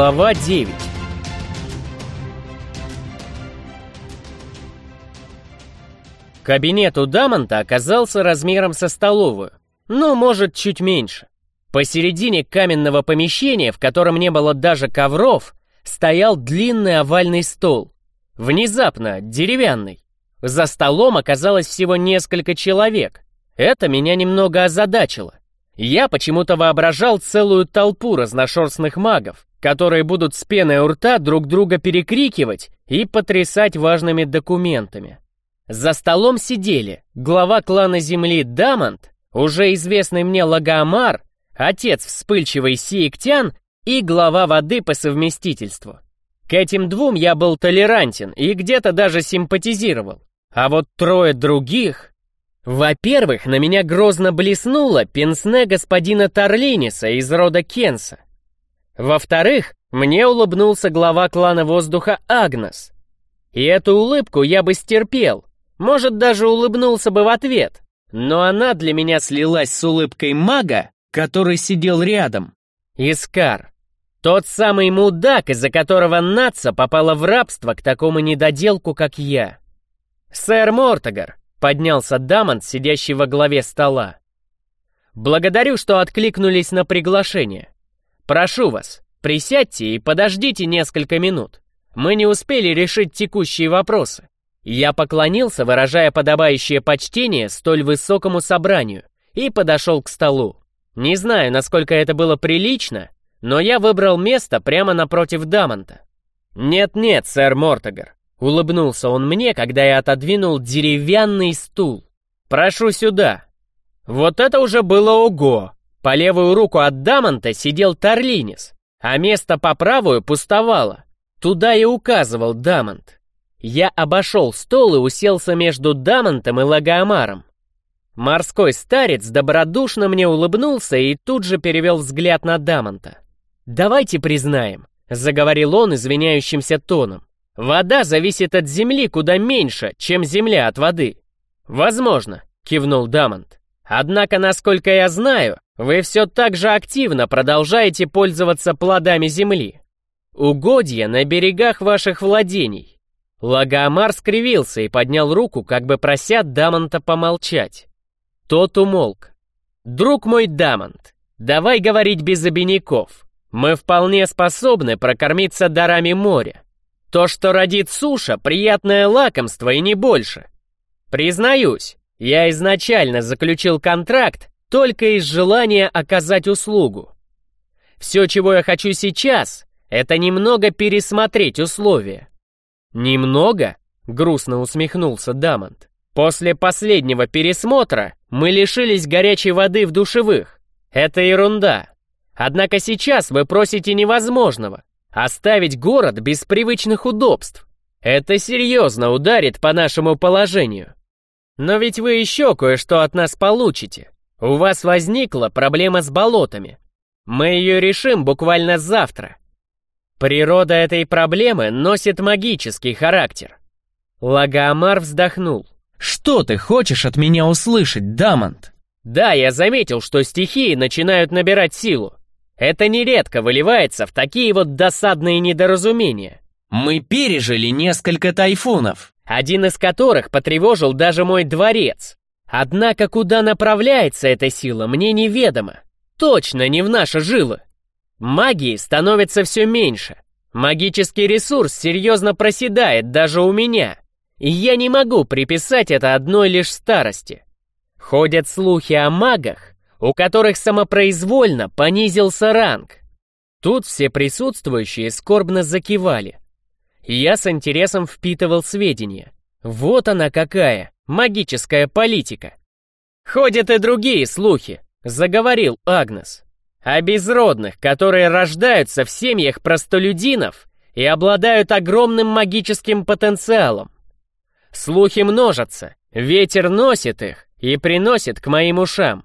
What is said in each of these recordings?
Глава 9 Кабинет у Дамонта оказался размером со столовую, ну, может, чуть меньше. Посередине каменного помещения, в котором не было даже ковров, стоял длинный овальный стол. Внезапно, деревянный. За столом оказалось всего несколько человек. Это меня немного озадачило. Я почему-то воображал целую толпу разношерстных магов, которые будут с пеной у рта друг друга перекрикивать и потрясать важными документами. За столом сидели глава клана Земли Дамонт, уже известный мне Лагомар, отец вспыльчивый Сиектян и глава воды по совместительству. К этим двум я был толерантен и где-то даже симпатизировал. А вот трое других... Во-первых, на меня грозно блеснуло пенсне господина Тарлиниса из рода Кенса. Во-вторых, мне улыбнулся глава клана воздуха Агнес. И эту улыбку я бы стерпел, может, даже улыбнулся бы в ответ. Но она для меня слилась с улыбкой мага, который сидел рядом. Искар. Тот самый мудак, из-за которого нация попала в рабство к такому недоделку, как я. «Сэр Мортогар», — поднялся Дамонт, сидящий во главе стола. «Благодарю, что откликнулись на приглашение. Прошу вас, присядьте и подождите несколько минут. Мы не успели решить текущие вопросы». Я поклонился, выражая подобающее почтение столь высокому собранию, и подошел к столу. Не знаю, насколько это было прилично, но я выбрал место прямо напротив Дамонта. «Нет-нет, сэр Мортогар», — улыбнулся он мне, когда я отодвинул деревянный стул. «Прошу сюда». Вот это уже было ого! По левую руку от Дамонта сидел Тарлинис, а место по правую пустовало. Туда и указывал Дамонт. Я обошел стол и уселся между Дамонтом и Лагомаром. Морской старец добродушно мне улыбнулся и тут же перевел взгляд на Дамонта. «Давайте признаем», — заговорил он извиняющимся тоном. «Вода зависит от земли куда меньше, чем земля от воды». «Возможно», — кивнул Дамонт. «Однако, насколько я знаю, вы все так же активно продолжаете пользоваться плодами земли. Угодья на берегах ваших владений. Лагомар скривился и поднял руку, как бы прося Дамонта помолчать. Тот умолк. «Друг мой Дамонт, давай говорить без обиняков. Мы вполне способны прокормиться дарами моря. То, что родит суша, приятное лакомство и не больше. Признаюсь, я изначально заключил контракт только из желания оказать услугу. Все, чего я хочу сейчас, это немного пересмотреть условия. «Немного?» — грустно усмехнулся Дамонт. «После последнего пересмотра мы лишились горячей воды в душевых. Это ерунда. Однако сейчас вы просите невозможного — оставить город без привычных удобств. Это серьезно ударит по нашему положению. Но ведь вы еще кое-что от нас получите. У вас возникла проблема с болотами. Мы ее решим буквально завтра. Природа этой проблемы носит магический характер. Лагомар вздохнул. «Что ты хочешь от меня услышать, Дамонт?» «Да, я заметил, что стихии начинают набирать силу. Это нередко выливается в такие вот досадные недоразумения. Мы пережили несколько тайфунов, один из которых потревожил даже мой дворец. Однако куда направляется эта сила, мне неведомо. Точно не в наши жилы. Магии становится все меньше. Магический ресурс серьезно проседает даже у меня. И я не могу приписать это одной лишь старости. Ходят слухи о магах, у которых самопроизвольно понизился ранг. Тут все присутствующие скорбно закивали. Я с интересом впитывал сведения. Вот она какая, магическая политика. Ходят и другие слухи, заговорил Агнес а безродных, которые рождаются в семьях простолюдинов и обладают огромным магическим потенциалом. Слухи множатся, ветер носит их и приносит к моим ушам.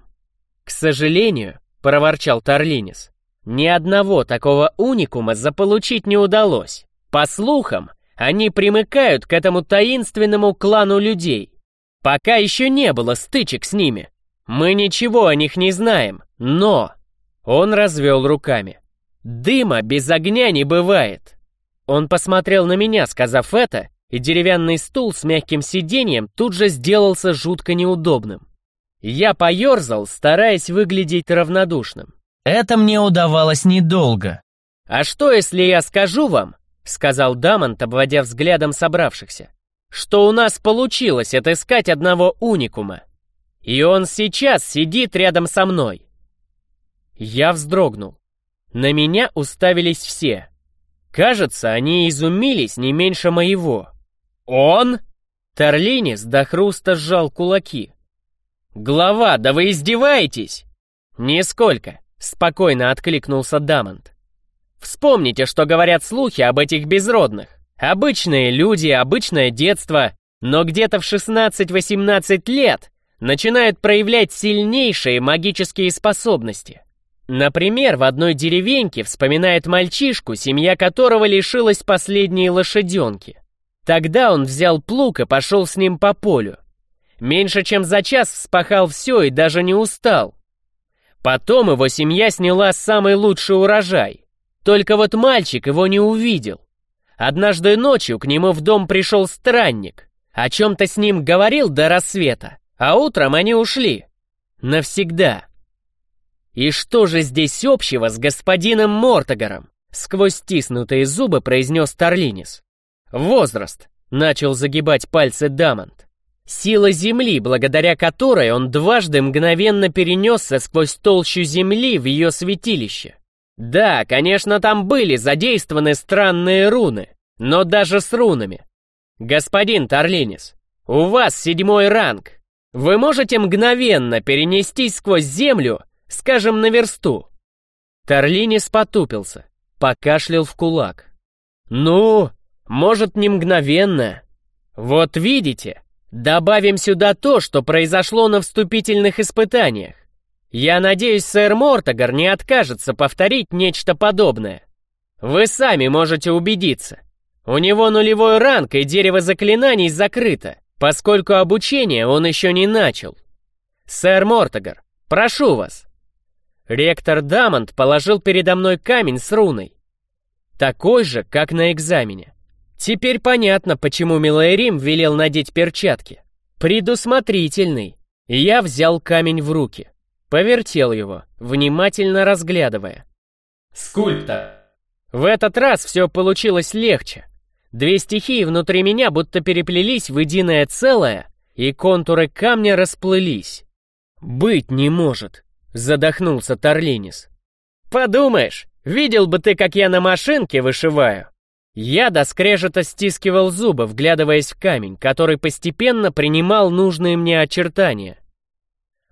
К сожалению, проворчал Тарлинис, ни одного такого уникума заполучить не удалось. По слухам, они примыкают к этому таинственному клану людей. Пока еще не было стычек с ними. Мы ничего о них не знаем, но он развел руками. Дыма без огня не бывает. Он посмотрел на меня, сказав это, и деревянный стул с мягким сиденьем тут же сделался жутко неудобным. Я поерзал, стараясь выглядеть равнодушным. Это мне удавалось недолго. «А что, если я скажу вам, — сказал Дамонт, обводя взглядом собравшихся, — что у нас получилось отыскать одного уникума, и он сейчас сидит рядом со мной?» Я вздрогнул. На меня уставились все. Кажется, они изумились не меньше моего. «Он?» Торлинис до хруста сжал кулаки. «Глава, да вы издеваетесь?» «Нисколько», — спокойно откликнулся Дамонт. «Вспомните, что говорят слухи об этих безродных. Обычные люди, обычное детство, но где-то в 16-18 лет начинают проявлять сильнейшие магические способности. Например, в одной деревеньке вспоминает мальчишку, семья которого лишилась последней лошаденки. Тогда он взял плуг и пошел с ним по полю. Меньше чем за час вспахал все и даже не устал. Потом его семья сняла самый лучший урожай. Только вот мальчик его не увидел. Однажды ночью к нему в дом пришел странник. О чем-то с ним говорил до рассвета, а утром они ушли. Навсегда. И что же здесь общего с господином Мортогаром? Сквозь стиснутые зубы произнес Тарлинис. Возраст. Начал загибать пальцы Дамонт. Сила Земли, благодаря которой он дважды мгновенно перенесся сквозь толщу Земли в ее святилище. Да, конечно, там были задействованы странные руны, но даже с рунами. Господин Тарлинис, у вас седьмой ранг. Вы можете мгновенно перенестись сквозь Землю, скажем, на версту. Тарлинис потупился, покашлял в кулак. Ну, может, не мгновенно. Вот видите, Добавим сюда то, что произошло на вступительных испытаниях. Я надеюсь, сэр Мортогар не откажется повторить нечто подобное. Вы сами можете убедиться. У него нулевой ранг, и дерево заклинаний закрыто, поскольку обучение он еще не начал. Сэр Мортогар, прошу вас. Ректор Дамонт положил передо мной камень с руной. Такой же, как на экзамене. Теперь понятно, почему Милайрим велел надеть перчатки. Предусмотрительный. Я взял камень в руки. Повертел его, внимательно разглядывая. Скульптор. В этот раз все получилось легче. Две стихии внутри меня будто переплелись в единое целое, и контуры камня расплылись. «Быть не может», — задохнулся Торлинис. «Подумаешь, видел бы ты, как я на машинке вышиваю. Я до скрежета стискивал зубы, вглядываясь в камень, который постепенно принимал нужные мне очертания.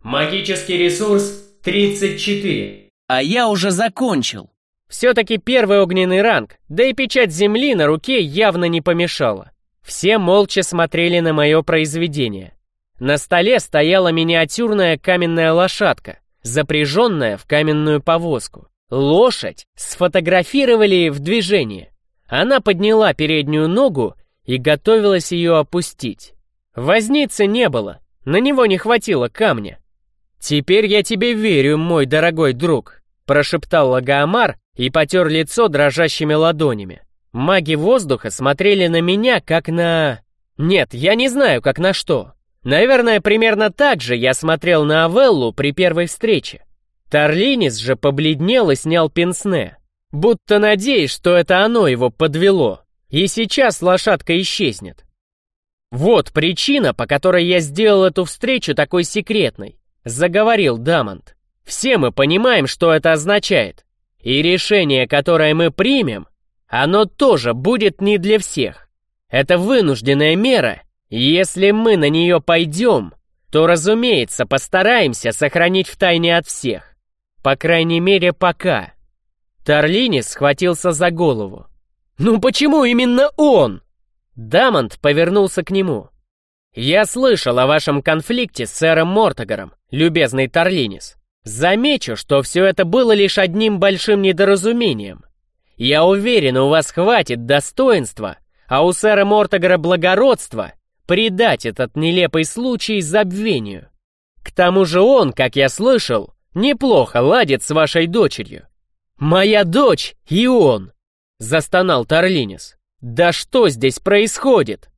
Магический ресурс 34. А я уже закончил. Все-таки первый огненный ранг, да и печать земли на руке явно не помешала. Все молча смотрели на мое произведение. На столе стояла миниатюрная каменная лошадка, запряженная в каменную повозку. Лошадь сфотографировали в движении. Она подняла переднюю ногу и готовилась ее опустить. Возницы не было, на него не хватило камня. «Теперь я тебе верю, мой дорогой друг», — прошептал Лагоамар и потер лицо дрожащими ладонями. Маги воздуха смотрели на меня, как на... Нет, я не знаю, как на что. Наверное, примерно так же я смотрел на Авеллу при первой встрече. Тарлинис же побледнел и снял пенсне будто надеясь, что это оно его подвело, и сейчас лошадка исчезнет. Вот причина, по которой я сделал эту встречу такой секретной, заговорил Дамонт. Все мы понимаем, что это означает, и решение, которое мы примем, оно тоже будет не для всех. Это вынужденная мера, если мы на нее пойдем, то, разумеется, постараемся сохранить в тайне от всех. По крайней мере, пока. Тарлинис схватился за голову. «Ну почему именно он?» Дамонт повернулся к нему. «Я слышал о вашем конфликте с сэром Мортогаром, любезный Тарлинис. Замечу, что все это было лишь одним большим недоразумением. Я уверен, у вас хватит достоинства, а у сэра Мортогара благородства предать этот нелепый случай забвению. К тому же он, как я слышал, неплохо ладит с вашей дочерью. Моя дочь и он!» — застонал Тарлинис. «Да что здесь происходит?»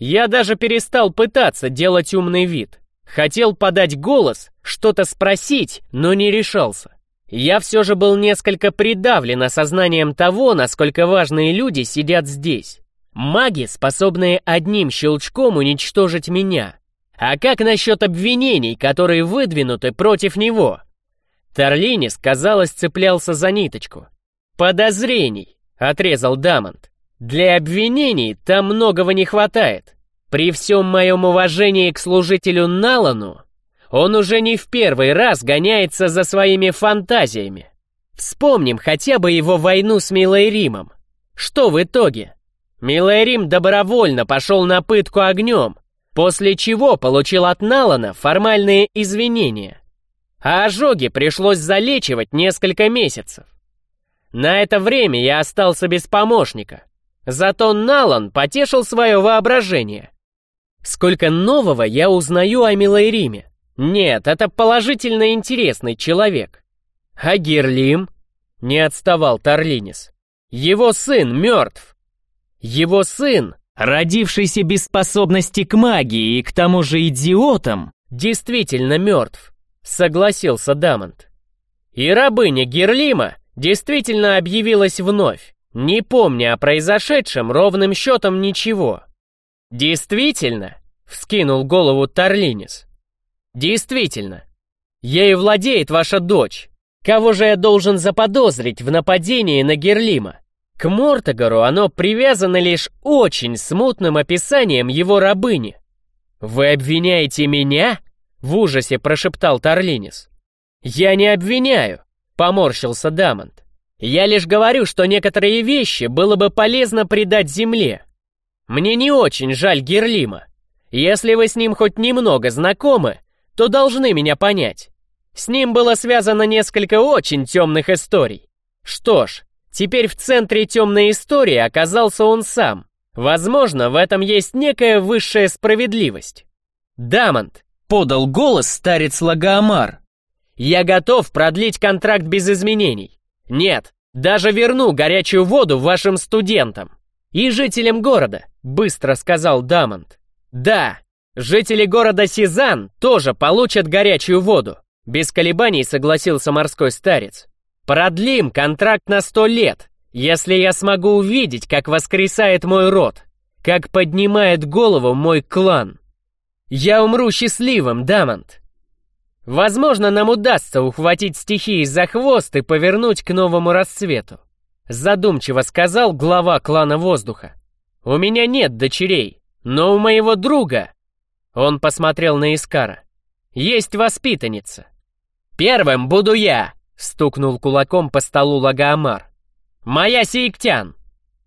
Я даже перестал пытаться делать умный вид. Хотел подать голос, что-то спросить, но не решался. Я все же был несколько придавлен осознанием того, насколько важные люди сидят здесь. Маги, способные одним щелчком уничтожить меня. А как насчет обвинений, которые выдвинуты против него? Тарлинис, казалось, цеплялся за ниточку. «Подозрений», — отрезал Дамонт. «Для обвинений там многого не хватает. При всем моем уважении к служителю Налану, он уже не в первый раз гоняется за своими фантазиями. Вспомним хотя бы его войну с Милой Римом. Что в итоге? Милый Рим добровольно пошел на пытку огнем, после чего получил от Налана формальные извинения. А ожоги пришлось залечивать несколько месяцев. На это время я остался без помощника. Зато Налан потешил свое воображение. Сколько нового я узнаю о Милой Риме. Нет, это положительно интересный человек. А Герлим? Не отставал Тарлинис. Его сын мертв. Его сын, родившийся без способности к магии и к тому же идиотом, действительно мертв, согласился Дамонт. И рабыня Герлима действительно объявилась вновь, не помня о произошедшем ровным счетом ничего. «Действительно?» — вскинул голову Тарлинис. Действительно, ею владеет ваша дочь. Кого же я должен заподозрить в нападении на Герлима? К Мортогору оно привязано лишь очень смутным описанием его рабыни. «Вы обвиняете меня?» — в ужасе прошептал Тарлинис. «Я не обвиняю», — поморщился Дамонт. «Я лишь говорю, что некоторые вещи было бы полезно предать земле. Мне не очень жаль Герлима. Если вы с ним хоть немного знакомы, то должны меня понять. С ним было связано несколько очень темных историй. Что ж, теперь в центре темной истории оказался он сам. Возможно, в этом есть некая высшая справедливость. «Дамонт», — подал голос старец Лагоамар, — «я готов продлить контракт без изменений. Нет, даже верну горячую воду вашим студентам и жителям города», — быстро сказал Дамонт. «Да, Жители города Сизан тоже получат горячую воду. Без колебаний согласился морской старец. Продлим контракт на сто лет, если я смогу увидеть, как воскресает мой род, как поднимает голову мой клан. Я умру счастливым, Дамонт. Возможно, нам удастся ухватить стихии за хвост и повернуть к новому расцвету. Задумчиво сказал глава клана воздуха. У меня нет дочерей, но у моего друга он посмотрел на Искара. «Есть воспитанница». «Первым буду я!» — стукнул кулаком по столу Лагоамар. «Моя Сииктян!»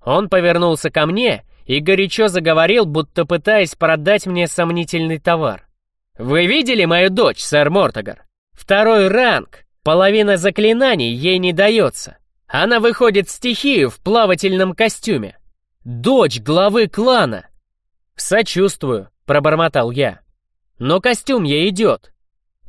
Он повернулся ко мне и горячо заговорил, будто пытаясь продать мне сомнительный товар. «Вы видели мою дочь, сэр Мортогар? Второй ранг, половина заклинаний ей не дается. Она выходит в стихию в плавательном костюме. Дочь главы клана!» «Сочувствую», — пробормотал я. «Но костюм ей идет.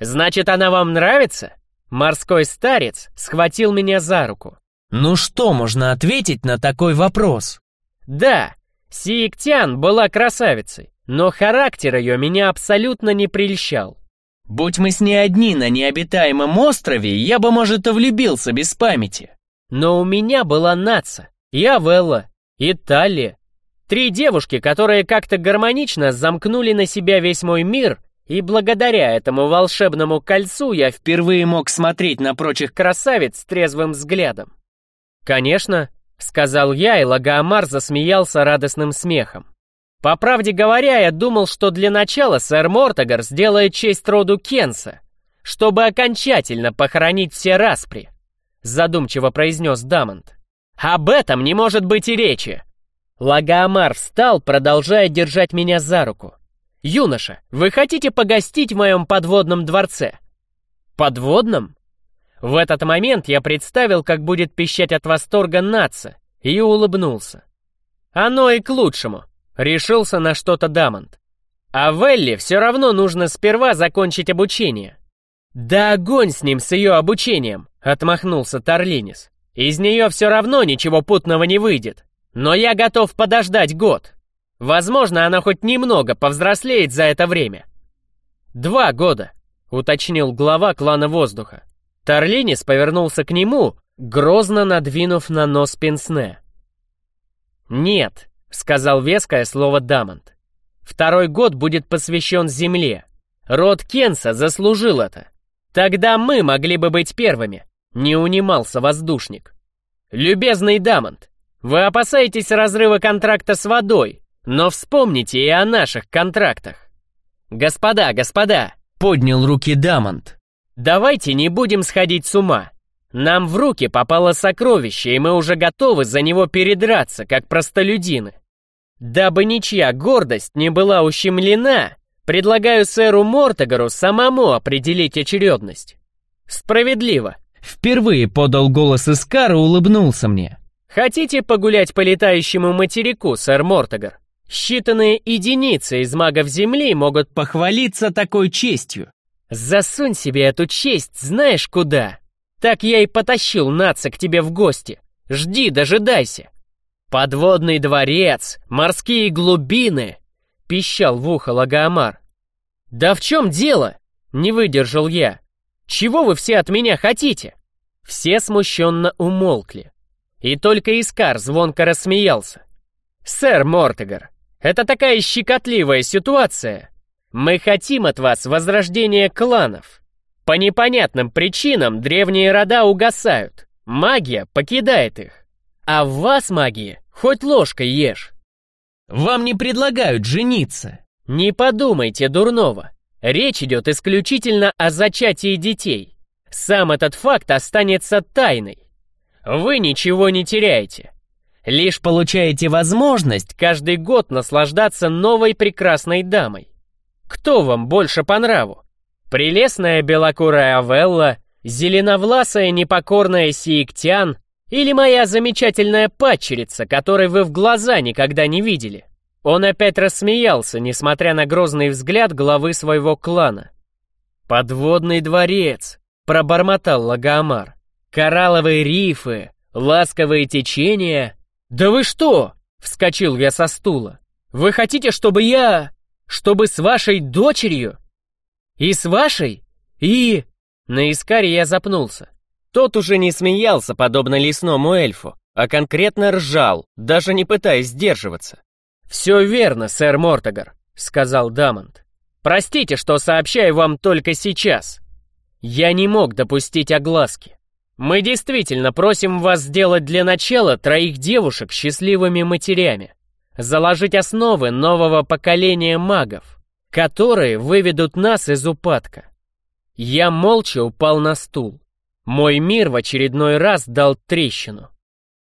Значит, она вам нравится?» Морской старец схватил меня за руку. «Ну что можно ответить на такой вопрос?» «Да, Сиектян была красавицей, но характер ее меня абсолютно не прельщал. Будь мы с ней одни на необитаемом острове, я бы, может, и влюбился без памяти. Но у меня была Наца, я Велла, и Талия, Три девушки, которые как-то гармонично замкнули на себя весь мой мир, и благодаря этому волшебному кольцу я впервые мог смотреть на прочих красавиц с трезвым взглядом. «Конечно», — сказал я, и Лагоамар засмеялся радостным смехом. По правде говоря, я думал, что для начала сэр Мортогар сделает честь роду Кенса, чтобы окончательно похоронить все распри, задумчиво произнес Дамонт. Об этом не может быть и речи. Лагоамар встал, продолжая держать меня за руку. «Юноша, вы хотите погостить в моем подводном дворце?» «Подводном?» В этот момент я представил, как будет пищать от восторга наца, и улыбнулся. «Оно и к лучшему», — решился на что-то Дамонт. «А Велли все равно нужно сперва закончить обучение». «Да огонь с ним, с ее обучением!» — отмахнулся Торлинис. «Из нее все равно ничего путного не выйдет. Но я готов подождать год. Возможно, она хоть немного повзрослеет за это время». «Два года», — уточнил глава клана воздуха. Торлинис повернулся к нему, грозно надвинув на нос пенсне. «Нет», — сказал веское слово Дамонт. «Второй год будет посвящен Земле. Род Кенса заслужил это. Тогда мы могли бы быть первыми», — не унимался воздушник. «Любезный Дамонт, вы опасаетесь разрыва контракта с водой, но вспомните и о наших контрактах. Господа, господа, поднял руки Дамонт. Давайте не будем сходить с ума. Нам в руки попало сокровище, и мы уже готовы за него передраться, как простолюдины. Дабы ничья гордость не была ущемлена, предлагаю сэру Мортогару самому определить очередность. Справедливо. Впервые подал голос Искар и улыбнулся мне. Хотите погулять по летающему материку, сэр Мортогар? Считанные единицы из магов Земли могут похвалиться такой честью. Засунь себе эту честь знаешь куда. Так я и потащил наца к тебе в гости. Жди, дожидайся. Подводный дворец, морские глубины, пищал в ухо Лагоамар. Да в чем дело? Не выдержал я. Чего вы все от меня хотите? Все смущенно умолкли. И только Искар звонко рассмеялся. «Сэр Мортегар, это такая щекотливая ситуация. Мы хотим от вас возрождения кланов. По непонятным причинам древние рода угасают, магия покидает их. А в вас магии хоть ложкой ешь. Вам не предлагают жениться. Не подумайте дурного. Речь идет исключительно о зачатии детей. Сам этот факт останется тайной. Вы ничего не теряете. Лишь получаете возможность каждый год наслаждаться новой прекрасной дамой. Кто вам больше по нраву? Прелестная белокурая Авелла, зеленовласая непокорная Сиектян или моя замечательная падчерица, которой вы в глаза никогда не видели? Он опять рассмеялся, несмотря на грозный взгляд главы своего клана. «Подводный дворец», — пробормотал Лагомар. Коралловые рифы, ласковые течения. Да вы что? Вскочил я со стула. Вы хотите, чтобы я... Чтобы с вашей дочерью? И с вашей? И... На Искаре я запнулся. Тот уже не смеялся, подобно лесному эльфу, а конкретно ржал, даже не пытаясь сдерживаться. «Все верно, сэр Мортогар», — сказал Дамонт. «Простите, что сообщаю вам только сейчас. Я не мог допустить огласки. Мы действительно просим вас сделать для начала троих девушек счастливыми матерями, заложить основы нового поколения магов, которые выведут нас из упадка. Я молча упал на стул. Мой мир в очередной раз дал трещину.